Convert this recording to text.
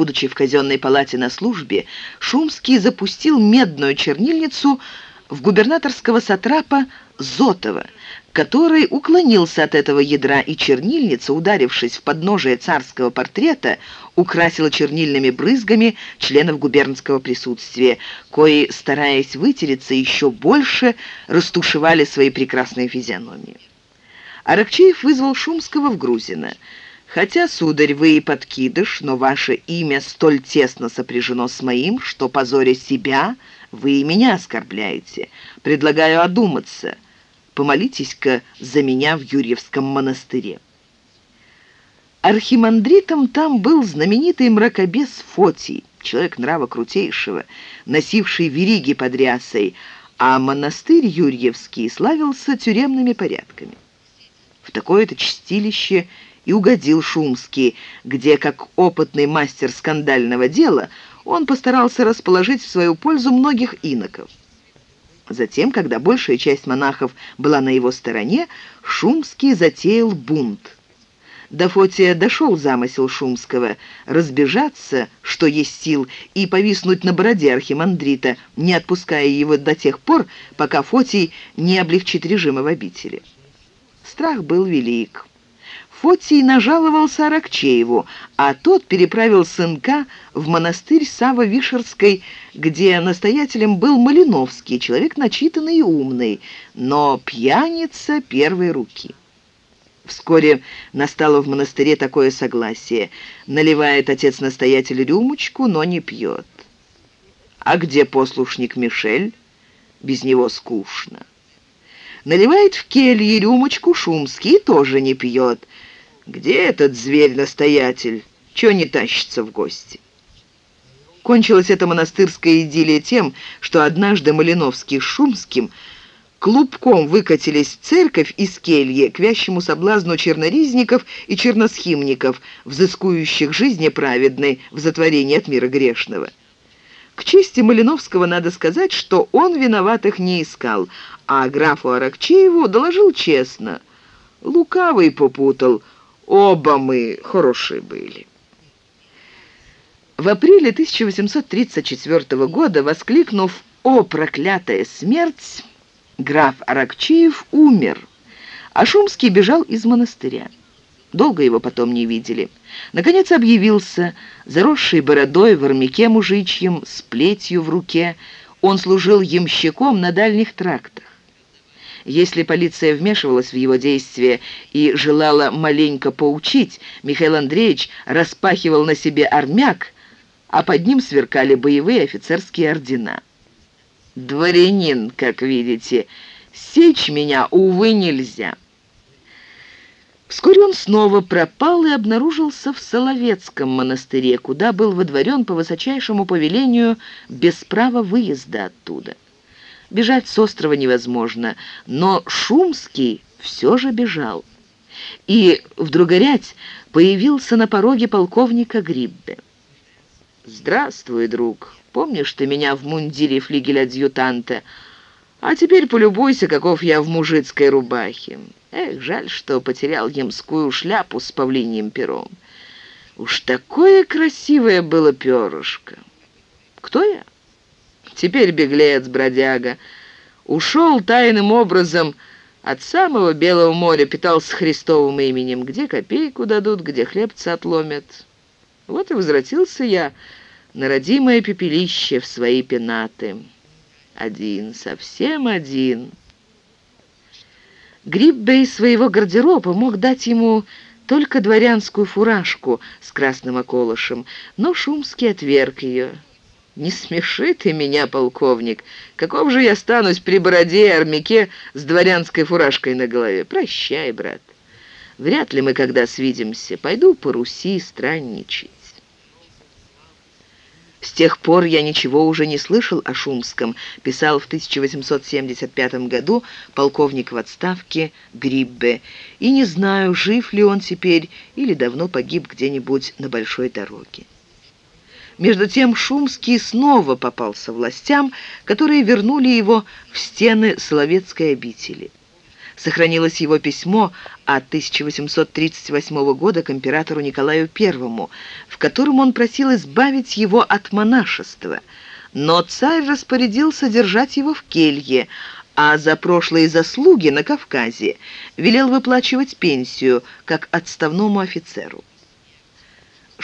Будучи в казенной палате на службе, Шумский запустил медную чернильницу в губернаторского сатрапа Зотова, который уклонился от этого ядра, и чернильница, ударившись в подножие царского портрета, украсила чернильными брызгами членов губернского присутствия, кои, стараясь вытереться еще больше, растушевали свои прекрасные физиономии. Аракчеев вызвал Шумского в Грузино. «Хотя, сударь, вы и подкидыш, но ваше имя столь тесно сопряжено с моим, что, позоря себя, вы и меня оскорбляете. Предлагаю одуматься» помолитесь-ка за меня в Юрьевском монастыре». Архимандритом там был знаменитый мракобес Фотий, человек нрава крутейшего, носивший вериги под рясой, а монастырь Юрьевский славился тюремными порядками. В такое-то чистилище и угодил Шумский, где, как опытный мастер скандального дела, он постарался расположить в свою пользу многих иноков. Затем, когда большая часть монахов была на его стороне, Шумский затеял бунт. До Фотия дошел замысел Шумского разбежаться, что есть сил, и повиснуть на бороде архимандрита, не отпуская его до тех пор, пока Фотий не облегчит режима в обители. Страх был велик. Фотий нажаловался Аракчееву, а тот переправил сынка в монастырь Сава-Вишерской, где настоятелем был Малиновский, человек начитанный и умный, но пьяница первой руки. Вскоре настало в монастыре такое согласие. Наливает отец-настоятель рюмочку, но не пьет. А где послушник Мишель? Без него скучно. Наливает в келье рюмочку Шумский тоже не пьет. Где этот зверь-настоятель? Чего не тащится в гости? Кончилась эта монастырская идиллия тем, что однажды Малиновский с Шумским клубком выкатились в церковь из кельи к вящему соблазну черноризников и черносхимников, взыскующих жизни праведной в затворении от мира грешного. К чести Малиновского надо сказать, что он виноватых не искал, а графу Аракчееву доложил честно. Лукавый попутал – Оба мы хорошие были. В апреле 1834 года, воскликнув «О, проклятая смерть!», граф Аракчеев умер, а Шумский бежал из монастыря. Долго его потом не видели. Наконец объявился, заросший бородой в армяке мужичьем, с плетью в руке. Он служил ямщиком на дальних трактах. Если полиция вмешивалась в его действия и желала маленько поучить, Михаил Андреевич распахивал на себе армяк, а под ним сверкали боевые офицерские ордена. «Дворянин, как видите, сечь меня, увы, нельзя». Вскоре он снова пропал и обнаружился в Соловецком монастыре, куда был водворен по высочайшему повелению без права выезда оттуда. Бежать с острова невозможно, но Шумский все же бежал. И вдруг горять появился на пороге полковника Гриббе. «Здравствуй, друг. Помнишь ты меня в мундире флигеля-адъютанта? А теперь полюбуйся, каков я в мужицкой рубахе. Эх, жаль, что потерял ямскую шляпу с павлиньим пером. Уж такое красивое было перышко. Кто я? Теперь беглец, бродяга. Ушел тайным образом от самого Белого моря, питался Христовым именем. Где копейку дадут, где хлебца отломят. Вот и возвратился я на родимое пепелище в свои пенаты. Один, совсем один. Гриббе из своего гардероба мог дать ему только дворянскую фуражку с красным околышем, но Шумский отверг ее. «Не смеши ты меня, полковник. Каков же я станусь при бороде и армяке с дворянской фуражкой на голове? Прощай, брат. Вряд ли мы когда свидимся. Пойду по Руси странничать». «С тех пор я ничего уже не слышал о Шумском», писал в 1875 году полковник в отставке Гриббе, «и не знаю, жив ли он теперь или давно погиб где-нибудь на большой дороге». Между тем Шумский снова попался властям, которые вернули его в стены Соловецкой обители. Сохранилось его письмо от 1838 года к императору Николаю I, в котором он просил избавить его от монашества. Но царь распорядился держать его в келье, а за прошлые заслуги на Кавказе велел выплачивать пенсию, как отставному офицеру.